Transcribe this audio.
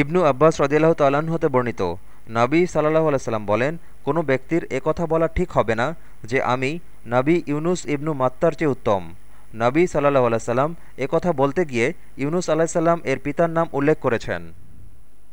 ইবনু আব্বাস রদিয়াল্লাহ তাল্লাহ্ন হতে বর্ণিত, নাবী সাল্লাহ আলাইসাল্লাম বলেন, কোনো ব্যক্তির কথা বলা ঠিক হবে না যে আমি নাবী ইউনুস ইবনু মাত্তার চেয়ে উত্তম। নবী সাল্লাহ আলাইসাল্লাম কথা বলতে গিয়ে ইউনুস আলাহিসাল্লাম এর পিতার নাম উল্লেখ করেছেন।